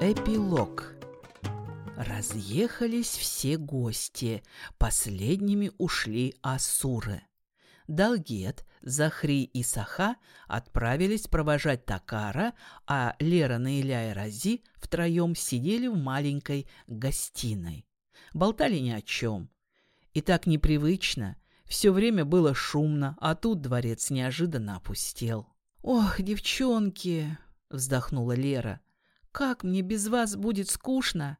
Эпилог Разъехались все гости, последними ушли асуры. Далгет, Захри и Саха отправились провожать Такара, а Лера, Наиля и Рази втроем сидели в маленькой гостиной. Болтали ни о чем. И так непривычно. Все время было шумно, а тут дворец неожиданно опустел. «Ох, девчонки!» — вздохнула Лера. «Как мне без вас будет скучно!»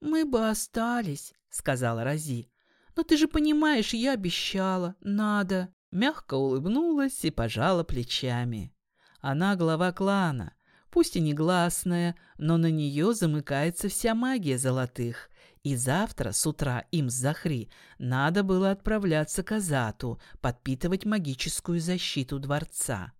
«Мы бы остались», — сказала Рази. «Но ты же понимаешь, я обещала. Надо». Мягко улыбнулась и пожала плечами. Она глава клана, пусть и негласная, но на нее замыкается вся магия золотых. И завтра с утра им с Захри надо было отправляться к Азату, подпитывать магическую защиту дворца.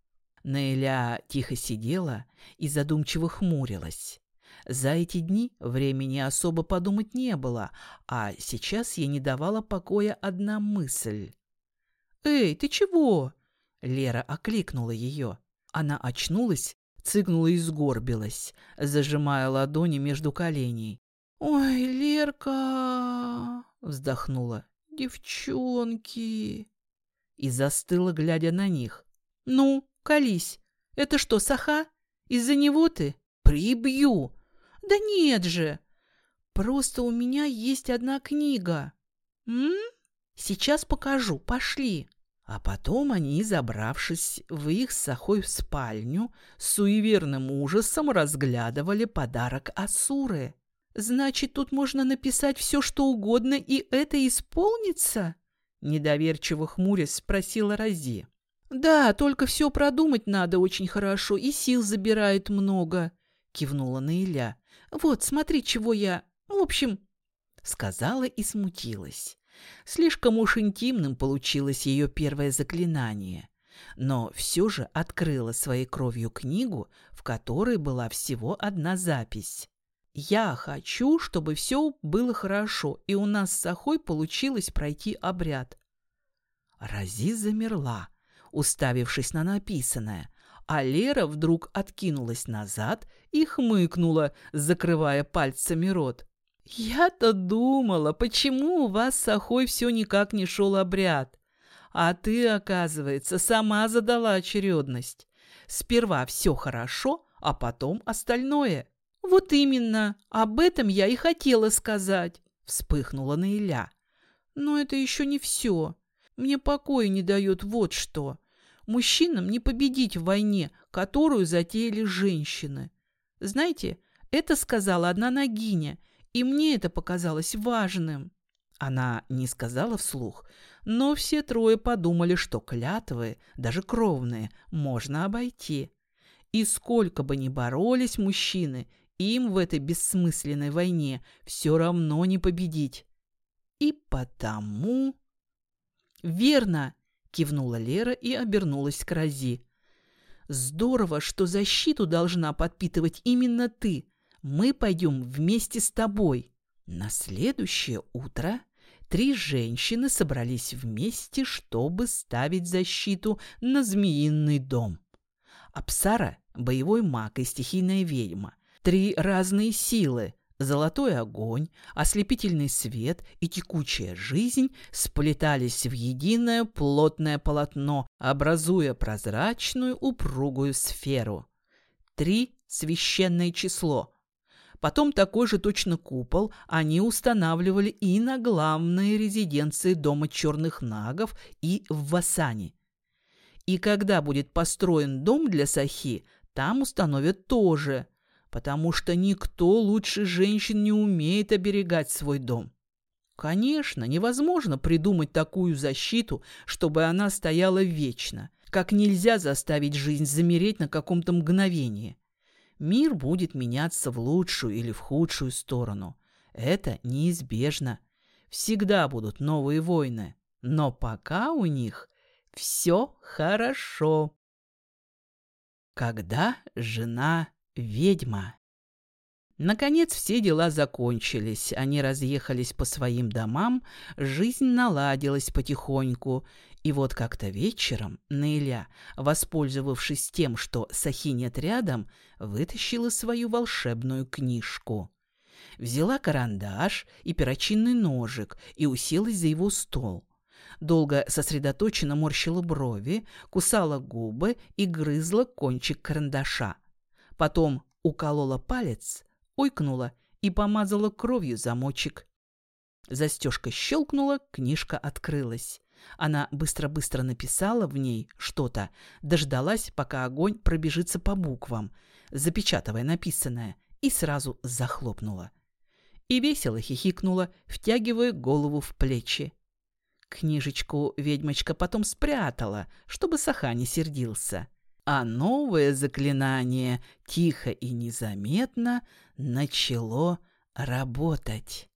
Наиля тихо сидела и задумчиво хмурилась. За эти дни времени особо подумать не было, а сейчас ей не давала покоя одна мысль. «Эй, ты чего?» Лера окликнула ее. Она очнулась, цыгнула и сгорбилась, зажимая ладони между коленей. «Ой, Лерка!» — вздохнула. «Девчонки!» И застыла, глядя на них. «Ну, колись. Это что, Саха? Из-за него ты? Прибью!» «Да нет же! Просто у меня есть одна книга. М? Сейчас покажу, пошли!» А потом они, забравшись в их сахой спальню, с суеверным ужасом разглядывали подарок Асуры. «Значит, тут можно написать все, что угодно, и это исполнится?» Недоверчиво хмурясь спросила Рози. «Да, только все продумать надо очень хорошо, и сил забирает много», — кивнула Наиля. Вот, смотри, чего я... В общем...» Сказала и смутилась. Слишком уж интимным получилось ее первое заклинание. Но все же открыла своей кровью книгу, в которой была всего одна запись. «Я хочу, чтобы все было хорошо, и у нас с Сахой получилось пройти обряд». Рази замерла, уставившись на написанное, а Лера вдруг откинулась назад и хмыкнула, закрывая пальцами рот. «Я-то думала, почему у вас с Ахой все никак не шел обряд? А ты, оказывается, сама задала очередность. Сперва все хорошо, а потом остальное». «Вот именно, об этом я и хотела сказать», — вспыхнула Наиля. «Но это еще не все. Мне покоя не дает вот что. Мужчинам не победить в войне, которую затеяли женщины. Знаете, это сказала одна Нагиня, и мне это показалось важным. Она не сказала вслух, но все трое подумали, что клятвы, даже кровные, можно обойти. И сколько бы ни боролись мужчины, им в этой бессмысленной войне все равно не победить. И потому... Верно, Кивнула Лера и обернулась к Рази. «Здорово, что защиту должна подпитывать именно ты. Мы пойдем вместе с тобой». На следующее утро три женщины собрались вместе, чтобы ставить защиту на змеиный дом. Апсара – боевой маг и стихийная ведьма. Три разные силы Золотой огонь, ослепительный свет и текучая жизнь сплетались в единое плотное полотно, образуя прозрачную упругую сферу. Три – священное число. Потом такой же точно купол они устанавливали и на главной резиденции Дома черных нагов и в Васане. И когда будет построен дом для Сахи, там установят тоже – потому что никто лучше женщин не умеет оберегать свой дом. Конечно, невозможно придумать такую защиту, чтобы она стояла вечно, как нельзя заставить жизнь замереть на каком-то мгновении. Мир будет меняться в лучшую или в худшую сторону. Это неизбежно. Всегда будут новые войны, но пока у них все хорошо. Когда жена ведьма. Наконец все дела закончились, они разъехались по своим домам, жизнь наладилась потихоньку. И вот как-то вечером Наиля, воспользовавшись тем, что Сахи нет рядом, вытащила свою волшебную книжку. Взяла карандаш и перочинный ножик и уселась за его стол. Долго сосредоточенно морщила брови, кусала губы и грызла кончик карандаша. Потом уколола палец – ойкнула и помазала кровью замочек. Застежка щелкнула, книжка открылась. Она быстро-быстро написала в ней что-то, дождалась, пока огонь пробежится по буквам, запечатывая написанное, и сразу захлопнула. И весело хихикнула, втягивая голову в плечи. Книжечку ведьмочка потом спрятала, чтобы Саха не сердился а новое заклинание тихо и незаметно начало работать.